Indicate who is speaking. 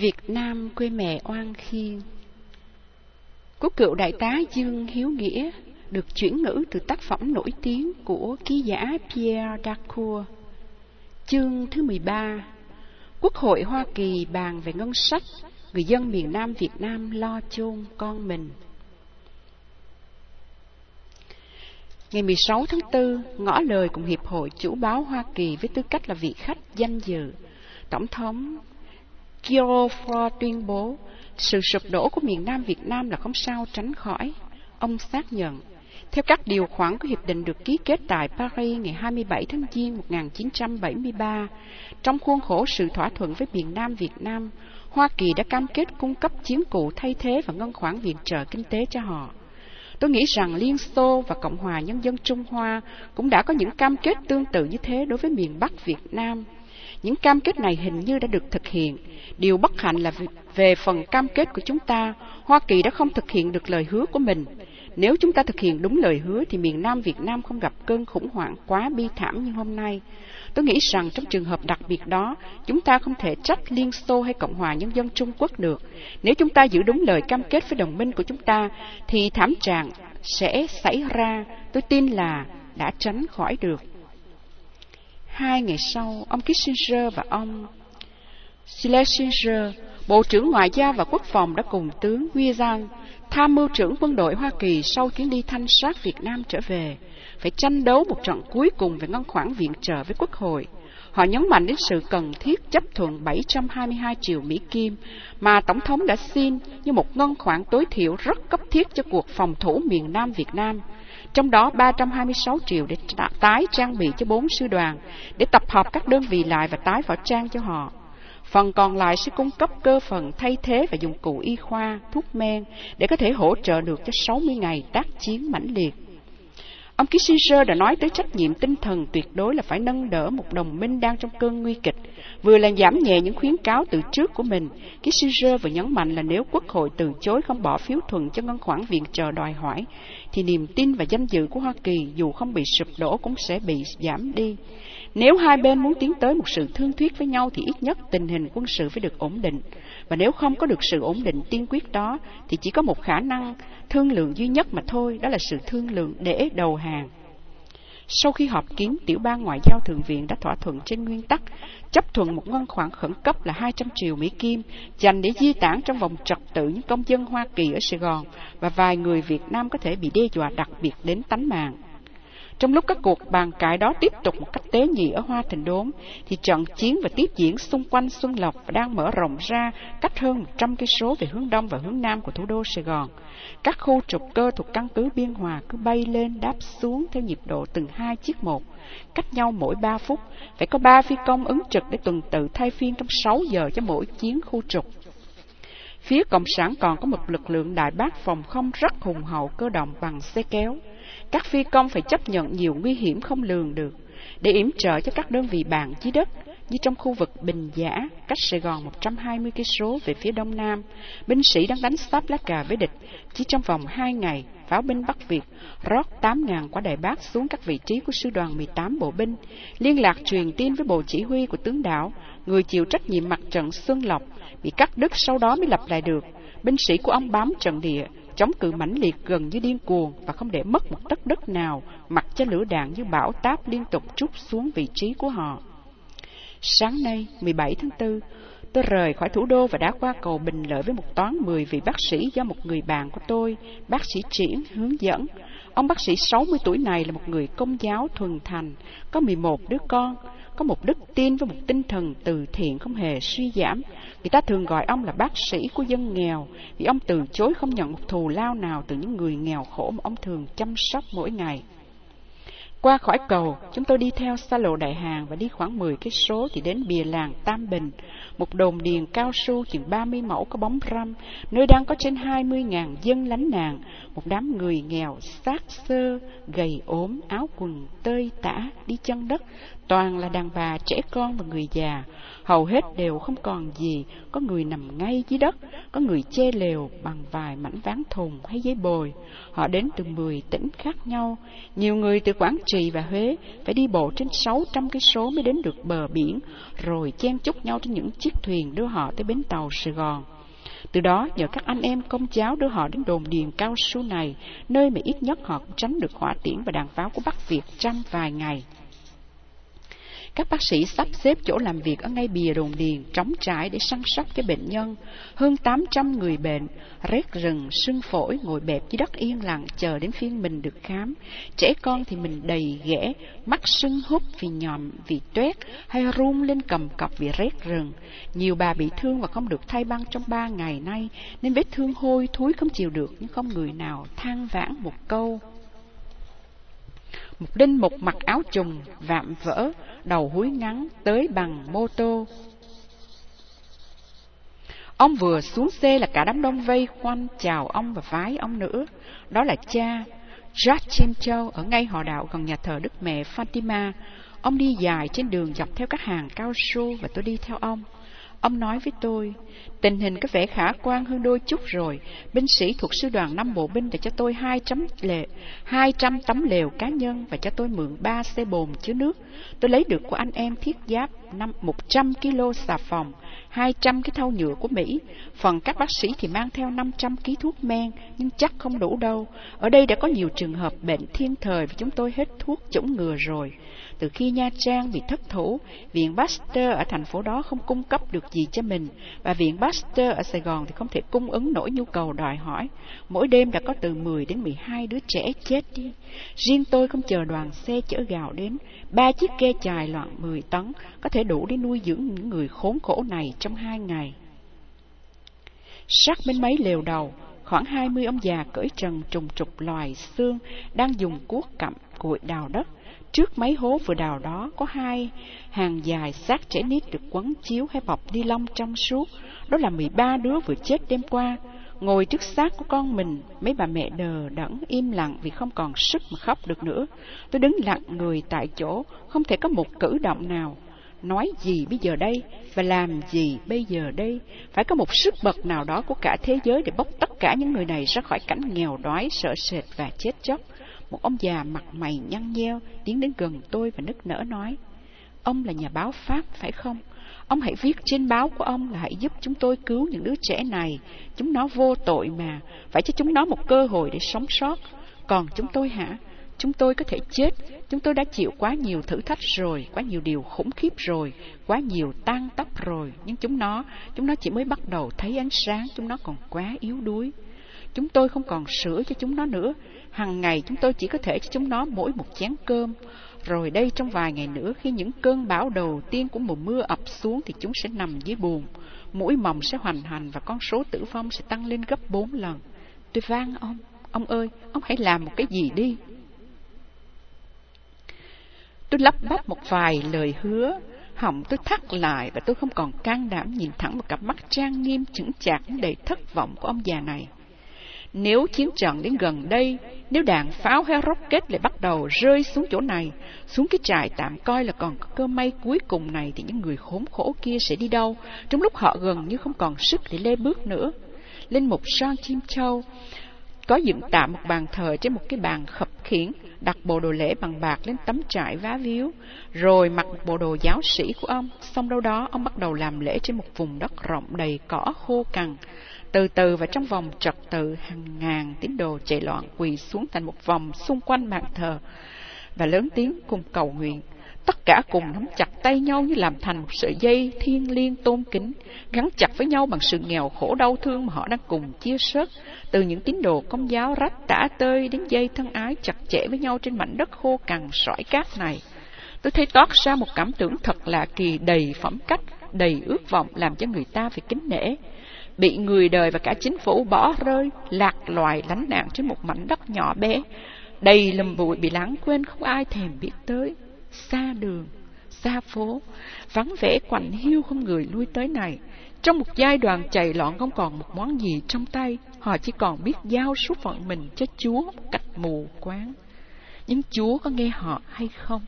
Speaker 1: Việt Nam quê mẹ oan khiên Của cựu đại tá Dương Hiếu Nghĩa được chuyển ngữ từ tác phẩm nổi tiếng của ký giả Pierre Dacour. Chương thứ 13 Quốc hội Hoa Kỳ bàn về ngân sách, người dân miền Nam Việt Nam lo chôn con mình. Ngày 16 tháng 4, ngõ lời cùng Hiệp hội Chủ báo Hoa Kỳ với tư cách là vị khách danh dự, Tổng thống Kiofor tuyên bố sự sụp đổ của miền Nam Việt Nam là không sao tránh khỏi. Ông xác nhận, theo các điều khoản của hiệp định được ký kết tại Paris ngày 27 tháng Giêng 1973, trong khuôn khổ sự thỏa thuận với miền Nam Việt Nam, Hoa Kỳ đã cam kết cung cấp chiến cụ thay thế và ngân khoản viện trợ kinh tế cho họ. Tôi nghĩ rằng Liên Xô và Cộng hòa Nhân dân Trung Hoa cũng đã có những cam kết tương tự như thế đối với miền Bắc Việt Nam. Những cam kết này hình như đã được thực hiện. Điều bất hạnh là về phần cam kết của chúng ta, Hoa Kỳ đã không thực hiện được lời hứa của mình. Nếu chúng ta thực hiện đúng lời hứa thì miền Nam Việt Nam không gặp cơn khủng hoảng quá bi thảm như hôm nay. Tôi nghĩ rằng trong trường hợp đặc biệt đó, chúng ta không thể trách Liên Xô hay Cộng hòa Nhân dân Trung Quốc được. Nếu chúng ta giữ đúng lời cam kết với đồng minh của chúng ta, thì thảm trạng sẽ xảy ra, tôi tin là đã tránh khỏi được. Hai ngày sau, ông Kissinger và ông Schlesinger, Bộ trưởng Ngoại giao và Quốc phòng đã cùng tướng Wiesang, tham mưu trưởng quân đội Hoa Kỳ sau chuyến đi thanh sát Việt Nam trở về, phải tranh đấu một trận cuối cùng về ngân khoản viện trợ với Quốc hội. Họ nhấn mạnh đến sự cần thiết chấp thuận 722 triệu Mỹ Kim mà Tổng thống đã xin như một ngân khoản tối thiểu rất cấp thiết cho cuộc phòng thủ miền Nam Việt Nam trong đó 326 triệu để tái trang bị cho bốn sư đoàn, để tập hợp các đơn vị lại và tái võ trang cho họ. Phần còn lại sẽ cung cấp cơ phần thay thế và dụng cụ y khoa, thuốc men để có thể hỗ trợ được cho 60 ngày tác chiến mãnh liệt. Ông Kissinger đã nói tới trách nhiệm tinh thần tuyệt đối là phải nâng đỡ một đồng minh đang trong cơn nguy kịch, vừa là giảm nhẹ những khuyến cáo từ trước của mình. Kissinger vừa nhấn mạnh là nếu Quốc hội từ chối không bỏ phiếu thuận cho ngân khoản viện trợ đòi hỏi, thì niềm tin và danh dự của Hoa Kỳ dù không bị sụp đổ cũng sẽ bị giảm đi. Nếu hai bên muốn tiến tới một sự thương thuyết với nhau thì ít nhất tình hình quân sự phải được ổn định. Và nếu không có được sự ổn định tiên quyết đó thì chỉ có một khả năng thương lượng duy nhất mà thôi, đó là sự thương lượng để đầu hàng. Sau khi họp kiến, tiểu ban ngoại giao thượng viện đã thỏa thuận trên nguyên tắc chấp thuận một ngân khoản khẩn cấp là 200 triệu Mỹ Kim dành để di tản trong vòng trật tự những công dân Hoa Kỳ ở Sài Gòn và vài người Việt Nam có thể bị đe dọa đặc biệt đến tánh mạng. Trong lúc các cuộc bàn cãi đó tiếp tục một cách tế nhị ở Hoa Thành Đốn, thì trận chiến và tiếp diễn xung quanh Xuân Lộc đang mở rộng ra cách hơn 100 cây số về hướng đông và hướng nam của thủ đô Sài Gòn. Các khu trục cơ thuộc căn cứ Biên Hòa cứ bay lên đáp xuống theo nhịp độ từng hai chiếc một, cách nhau mỗi ba phút. Phải có ba phi công ứng trực để tuần tự thay phiên trong 6 giờ cho mỗi chiến khu trục. Phía Cộng sản còn có một lực lượng đại bác phòng không rất hùng hậu cơ động bằng xe kéo. Các phi công phải chấp nhận nhiều nguy hiểm không lường được để yểm trợ cho các đơn vị bạn dưới đất như trong khu vực Bình Giả, cách Sài Gòn 120 cây số về phía đông nam, binh sĩ đang đánh sáp lá cà với địch. Chỉ trong vòng 2 ngày, pháo binh Bắc Việt rót 8.000 quả đại bác xuống các vị trí của sư đoàn 18 bộ binh, liên lạc truyền tin với bộ chỉ huy của tướng đảo, người chịu trách nhiệm mặt trận Xuân Lộc, bị cắt đứt sau đó mới lập lại được. Binh sĩ của ông bám trận địa, chống cự mãnh liệt gần như điên cuồng và không để mất một tấc đất nào, mặc cho lửa đạn như bão táp liên tục trút xuống vị trí của họ. Sáng nay, 17 tháng 4, tôi rời khỏi thủ đô và đã qua cầu Bình Lợi với một toán 10 vị bác sĩ do một người bạn của tôi, bác sĩ Triển, hướng dẫn. Ông bác sĩ 60 tuổi này là một người công giáo thuần thành, có 11 đứa con, có một đức tin với một tinh thần từ thiện không hề suy giảm. Người ta thường gọi ông là bác sĩ của dân nghèo, vì ông từ chối không nhận một thù lao nào từ những người nghèo khổ mà ông thường chăm sóc mỗi ngày. Qua khỏi cầu, chúng tôi đi theo xa lộ đại hàng và đi khoảng 10 cái số thì đến bìa làng Tam Bình, một đồn điền cao su chừng 30 mẫu có bóng râm, nơi đang có trên 20.000 dân lánh nạn, một đám người nghèo, xác xơ, gầy ốm, áo quần tơi tả, đi chân đất, toàn là đàn bà, trẻ con và người già. Hầu hết đều không còn gì, có người nằm ngay dưới đất, có người che lều bằng vài mảnh ván thùng hay giấy bồi. Họ đến từ 10 tỉnh khác nhau. Nhiều người từ Quảng Trị và Huế phải đi bộ trên 600 cây số mới đến được bờ biển, rồi chen chúc nhau trên những chiếc thuyền đưa họ tới bến tàu Sài Gòn. Từ đó, nhờ các anh em công giáo đưa họ đến đồn điền cao su này, nơi mà ít nhất họ cũng tránh được hỏa tiễn và đạn pháo của Bắc Việt trong vài ngày. Các bác sĩ sắp xếp chỗ làm việc ở ngay bìa đồn điền, trống trải để săn sóc cho bệnh nhân. Hơn 800 người bệnh, rét rừng, sưng phổi, ngồi bẹp dưới đất yên lặng, chờ đến phiên mình được khám. Trẻ con thì mình đầy ghẻ, mắt sưng húp vì nhòm, vì tuét, hay run lên cầm cọc vì rét rừng. Nhiều bà bị thương và không được thay băng trong ba ngày nay, nên vết thương hôi thúi không chịu được, nhưng không người nào than vãn một câu. Một đinh mục mặc áo trùng, vạm vỡ, đầu húi ngắn, tới bằng mô tô. Ông vừa xuống xe là cả đám đông vây quanh chào ông và vái ông nữa. Đó là cha, George Chen ở ngay họ đạo gần nhà thờ Đức Mẹ Fatima. Ông đi dài trên đường dọc theo các hàng cao su và tôi đi theo ông. Ông nói với tôi, tình hình có vẻ khả quan hơn đôi chút rồi. Binh sĩ thuộc sư đoàn năm bộ binh đã cho tôi hai trăm lệ, hai trăm tấm lều cá nhân và cho tôi mượn ba xe bồn chứa nước. Tôi lấy được của anh em thiết giáp năm một trăm kg xà phòng, hai trăm cái thau nhựa của Mỹ. Phần các bác sĩ thì mang theo năm trăm thuốc men, nhưng chắc không đủ đâu. Ở đây đã có nhiều trường hợp bệnh thiên thời và chúng tôi hết thuốc chống ngừa rồi. Từ khi Nha Trang bị thất thủ, Viện Pasteur ở thành phố đó không cung cấp được gì cho mình, và Viện Pasteur ở Sài Gòn thì không thể cung ứng nổi nhu cầu đòi hỏi. Mỗi đêm đã có từ 10 đến 12 đứa trẻ chết đi. Riêng tôi không chờ đoàn xe chở gạo đến, ba chiếc ghe chài loạn 10 tấn có thể đủ để nuôi dưỡng những người khốn khổ này trong hai ngày. Sát bên mấy lều đầu, khoảng 20 ông già cởi trần trùng trục loài xương đang dùng cuốc cặm cuội đào đất Trước mấy hố vừa đào đó có hai hàng dài xác trẻ nít được quấn chiếu hay bọc ni lông trong suốt. Đó là 13 đứa vừa chết đêm qua. Ngồi trước xác của con mình, mấy bà mẹ đờ đẫn im lặng vì không còn sức mà khóc được nữa. Tôi đứng lặng người tại chỗ, không thể có một cử động nào. Nói gì bây giờ đây và làm gì bây giờ đây? Phải có một sức bật nào đó của cả thế giới để bốc tất cả những người này ra khỏi cảnh nghèo đói, sợ sệt và chết chóc. Một ông già mặt mày nhăn nheo tiến đến gần tôi và nức nở nói, Ông là nhà báo Pháp phải không? Ông hãy viết trên báo của ông là hãy giúp chúng tôi cứu những đứa trẻ này. Chúng nó vô tội mà, phải cho chúng nó một cơ hội để sống sót. Còn chúng tôi hả? Chúng tôi có thể chết, chúng tôi đã chịu quá nhiều thử thách rồi, quá nhiều điều khủng khiếp rồi, quá nhiều tan tóc rồi, nhưng chúng nó, chúng nó chỉ mới bắt đầu thấy ánh sáng, chúng nó còn quá yếu đuối. Chúng tôi không còn sữa cho chúng nó nữa, Hằng ngày chúng tôi chỉ có thể cho chúng nó mỗi một chén cơm. Rồi đây trong vài ngày nữa khi những cơn bão đầu tiên của mùa mưa ập xuống thì chúng sẽ nằm dưới buồn. Mũi mầm sẽ hoành hành và con số tử vong sẽ tăng lên gấp bốn lần. Tôi van ông, ông ơi, ông hãy làm một cái gì đi. Tôi lắp bắp một vài lời hứa, họng tôi thắt lại và tôi không còn can đảm nhìn thẳng vào cặp mắt trang nghiêm chững chạc đầy thất vọng của ông già này. Nếu chiến trận đến gần đây, nếu đạn pháo hay rocket lại bắt đầu rơi xuống chỗ này, xuống cái trại tạm coi là còn có cơ may cuối cùng này thì những người khốn khổ kia sẽ đi đâu, trong lúc họ gần như không còn sức để lê bước nữa. lên một Son Chim Châu có dựng tạm một bàn thờ trên một cái bàn khập khiển, đặt bộ đồ lễ bằng bạc lên tấm trại vá víu, rồi mặc bộ đồ giáo sĩ của ông. Xong đâu đó, ông bắt đầu làm lễ trên một vùng đất rộng đầy cỏ khô cằn. Từ từ và trong vòng trật tự hàng ngàn tín đồ chạy loạn quỳ xuống thành một vòng xung quanh bàn thờ và lớn tiếng cùng cầu nguyện. Tất cả cùng nắm chặt tay nhau như làm thành một sợi dây thiên liêng tôn kính, gắn chặt với nhau bằng sự nghèo khổ đau thương mà họ đang cùng chia sớt. Từ những tín đồ công giáo rách tả tơi đến dây thân ái chặt chẽ với nhau trên mảnh đất khô cằn sỏi cát này. Tôi thấy toát ra một cảm tưởng thật là kỳ đầy phẩm cách, đầy ước vọng làm cho người ta phải kính nể bị người đời và cả chính phủ bỏ rơi, lạc loài lánh nạn trên một mảnh đất nhỏ bé, đầy lầm bụi bị lãng quên không ai thèm biết tới, xa đường, xa phố, vắng vẻ quạnh hiu không người lui tới này. Trong một giai đoạn chạy loạn không còn một món gì trong tay, họ chỉ còn biết giao số phận mình cho Chúa cách mù quáng. Nhưng Chúa có nghe họ hay không?